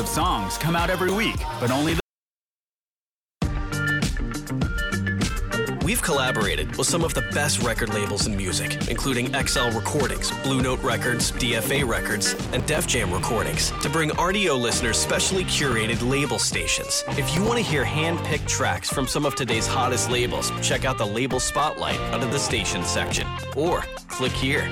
of songs come out every week, but only the- We've collaborated with some of the best record labels in music, including XL Recordings, Blue Note Records, DFA Records, and Def Jam Recordings, to bring Rdio listeners specially curated label stations. If you want to hear hand-picked tracks from some of today's hottest labels, check out the Label Spotlight under the Station section, or click here.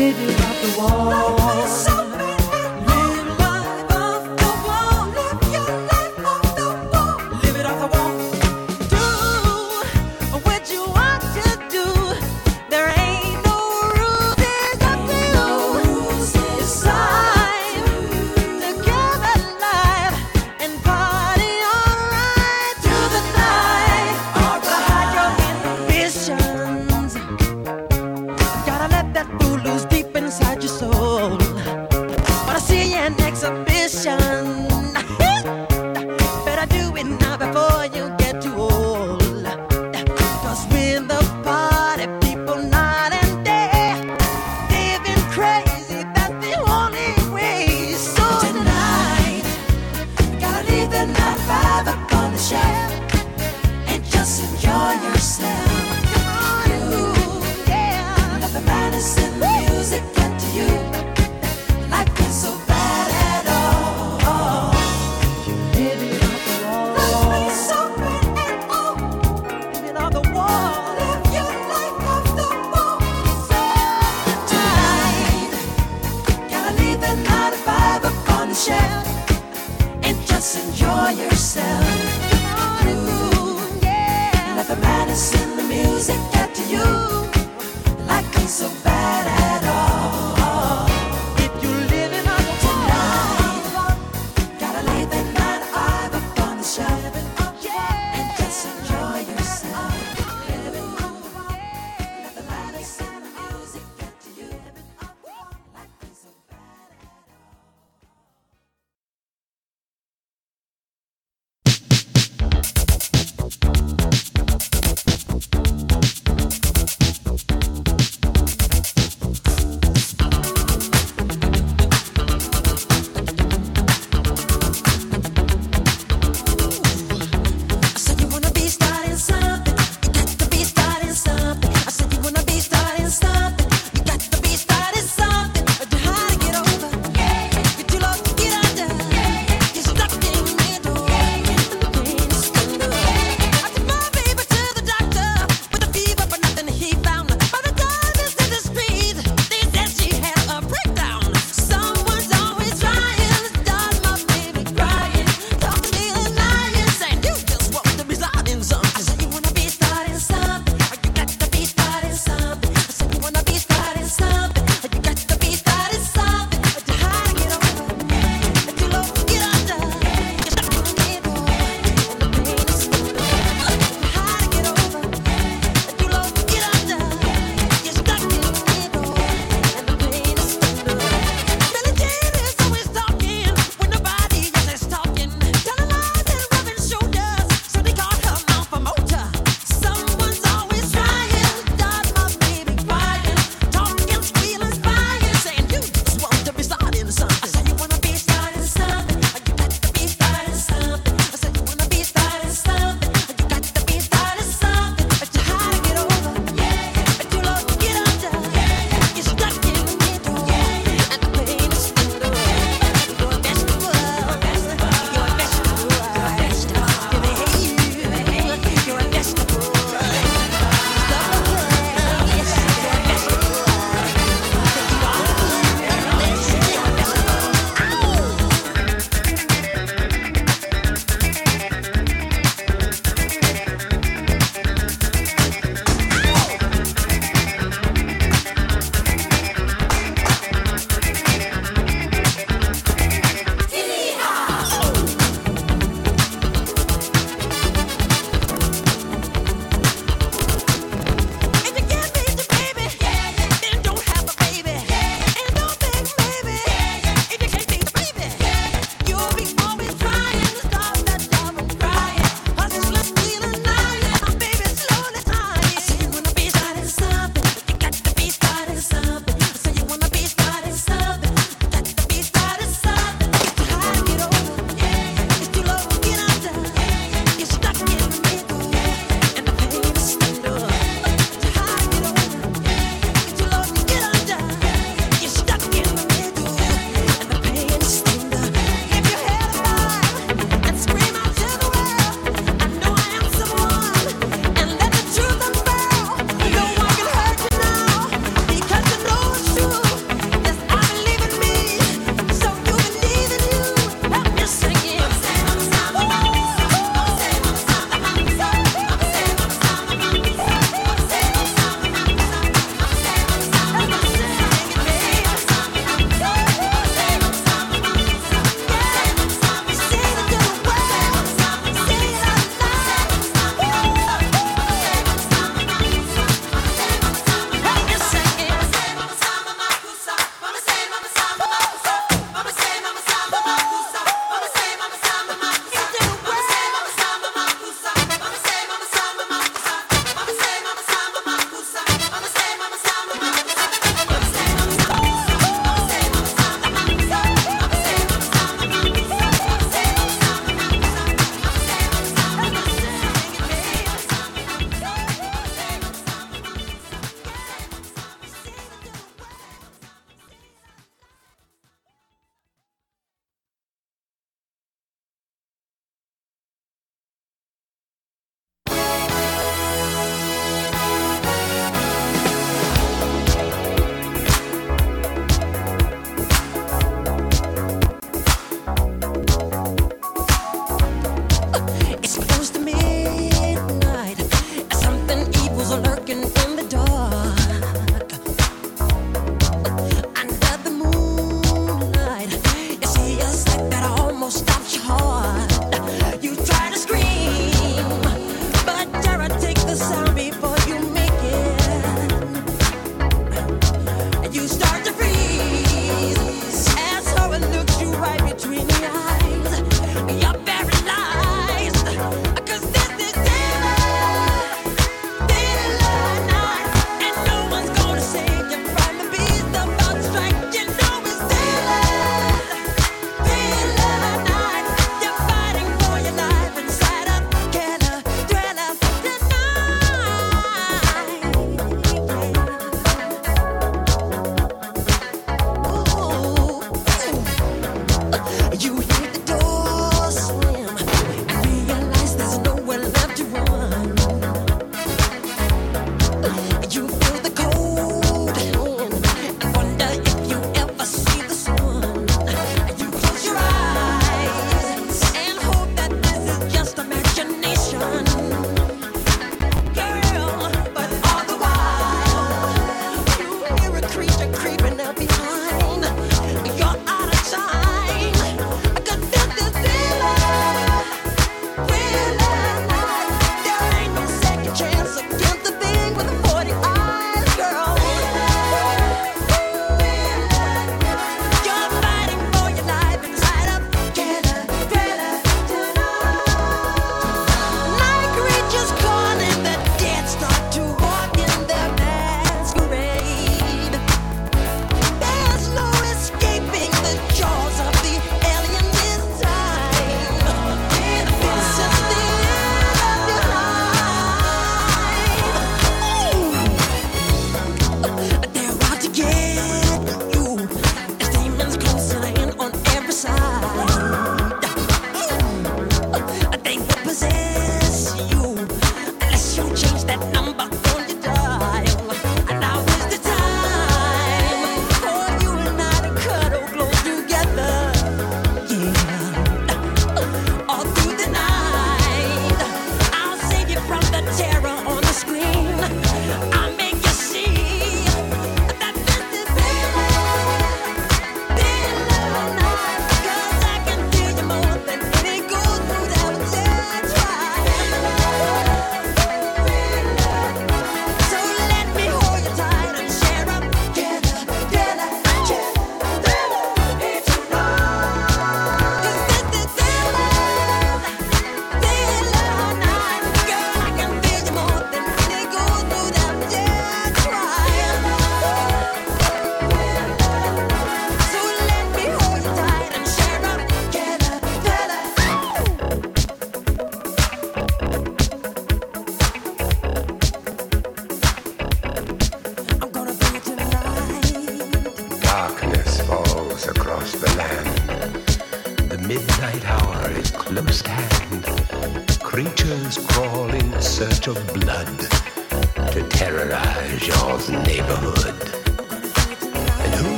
hidden up the wall.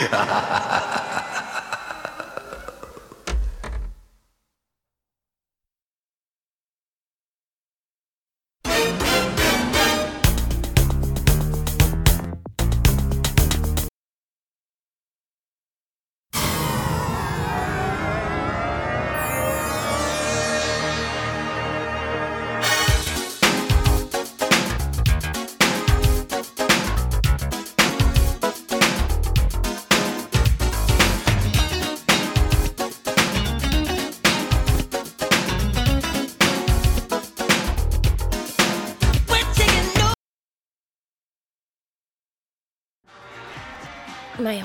Ha ha ha ha ha.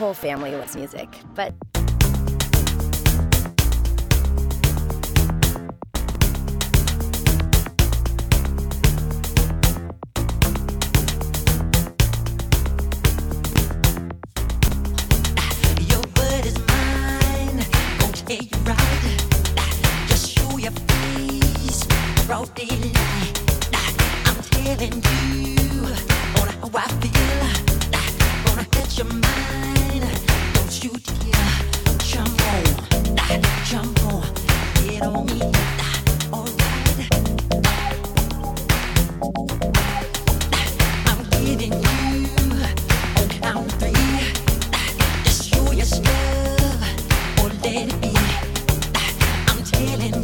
whole family loves music, but telling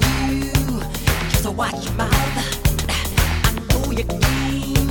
you just watch your mouth. I know you can.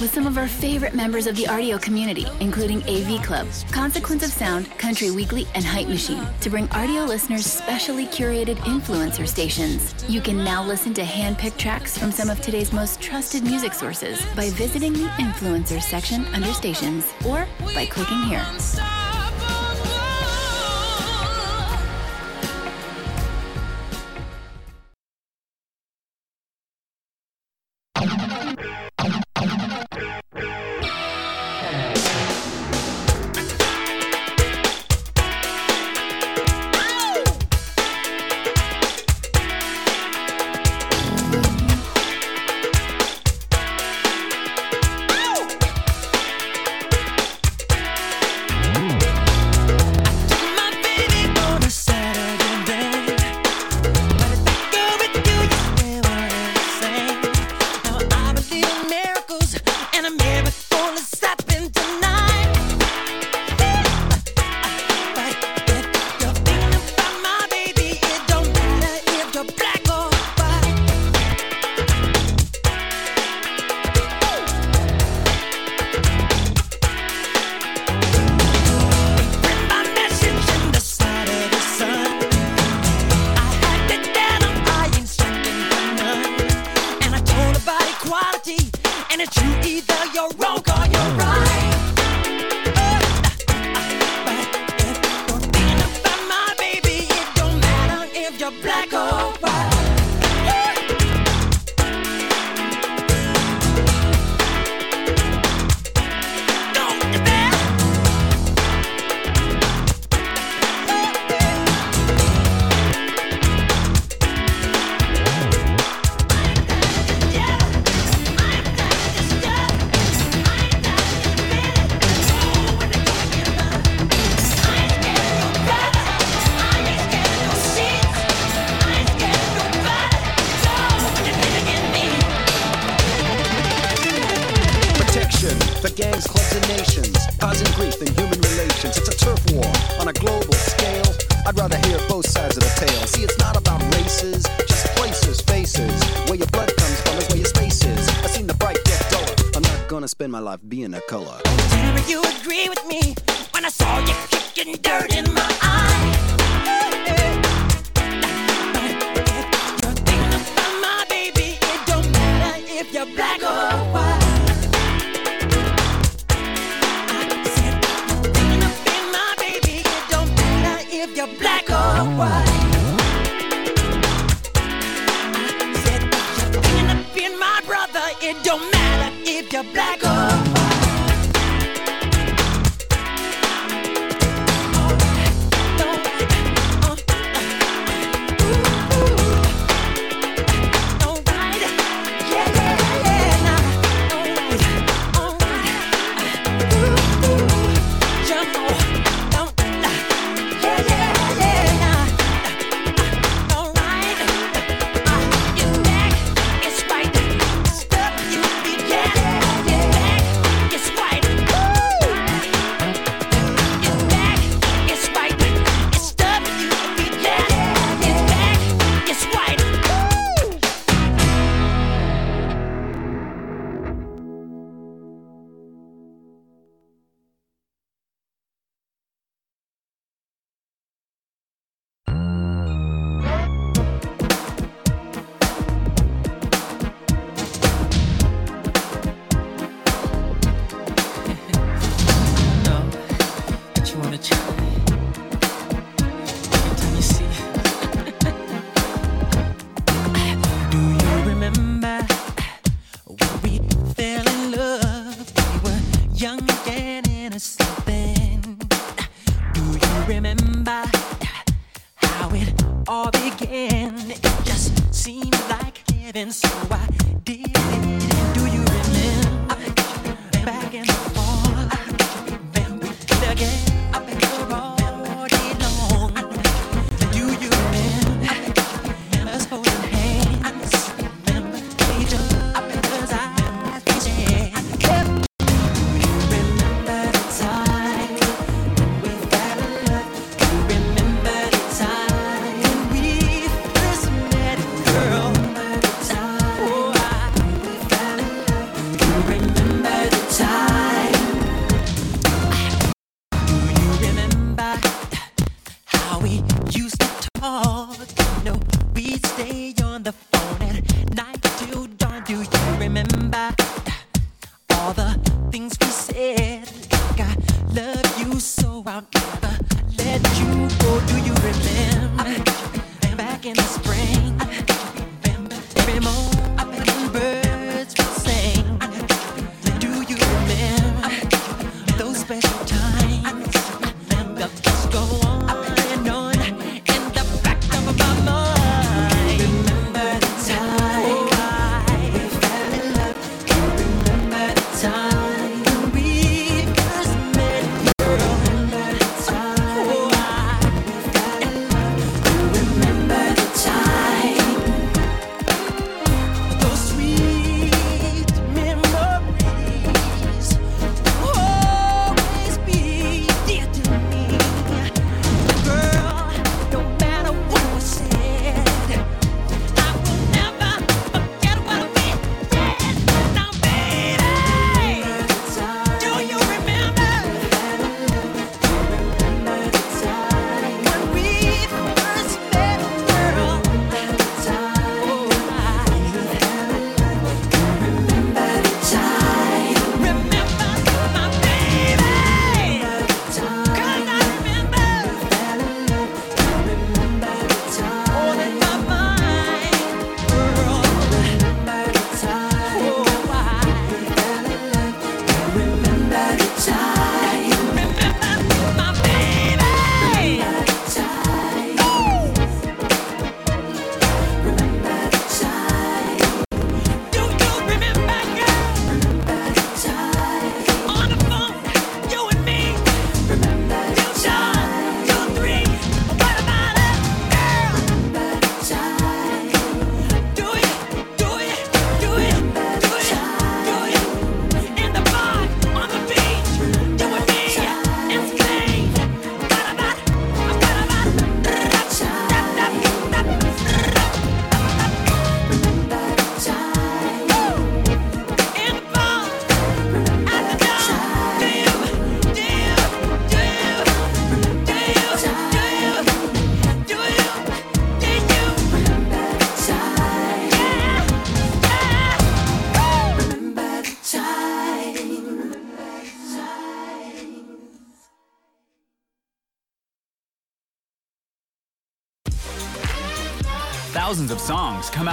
With some of our favorite members of the Rdio community, including AV Club, Consequence of Sound, Country Weekly, and Hype Machine, to bring Rdio listeners specially curated influencer stations. You can now listen to hand-picked tracks from some of today's most trusted music sources by visiting the influencer section under stations or by clicking here. spend my life being a color. Do you agree with me when I saw you kicking dirt in my eye. Black or white. black or white. Said, you're my brother. It don't matter if you're black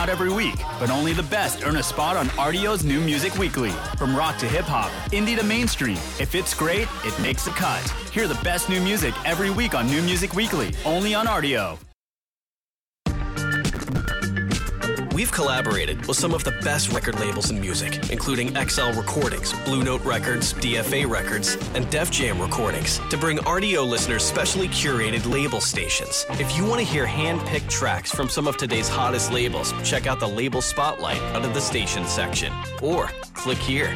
out every week, but only the best earn a spot on Rdio's New Music Weekly. From rock to hip hop, indie to mainstream, if it's great, it makes the cut. Hear the best new music every week on New Music Weekly, only on RDO. We've collaborated with some of the best record labels in music, including XL Recordings, Blue Note Records, DFA Records, and Def Jam Recordings, to bring Rdio listeners specially curated label stations. If you want to hear hand-picked tracks from some of today's hottest labels, check out the Label Spotlight under the station section, or click here.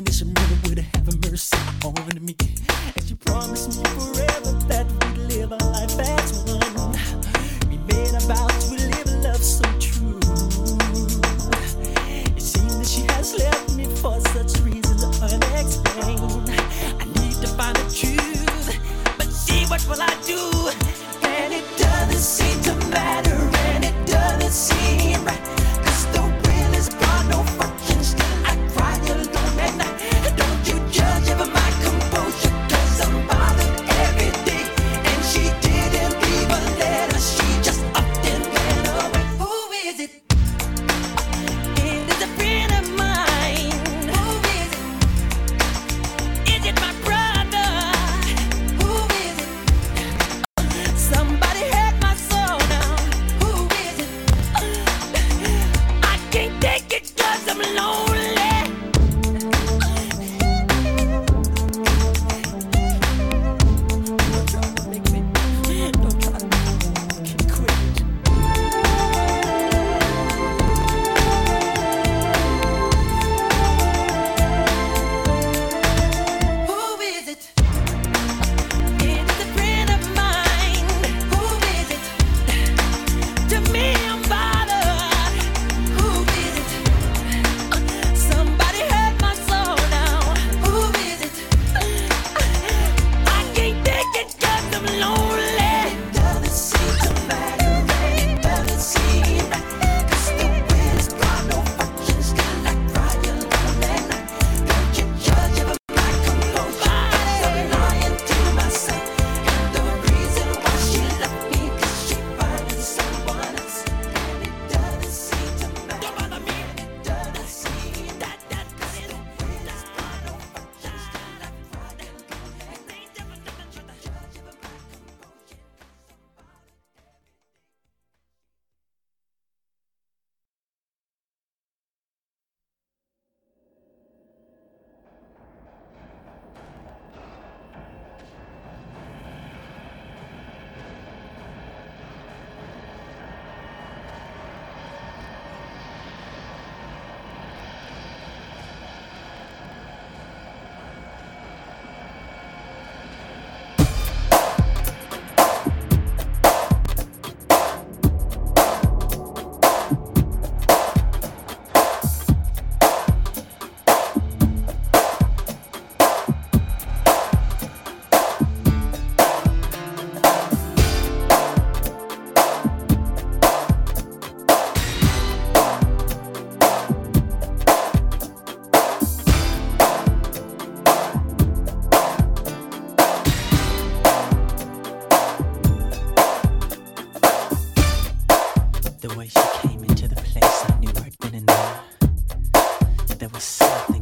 and it's a miracle. way she came into the place, I knew I'd been in there. There was something.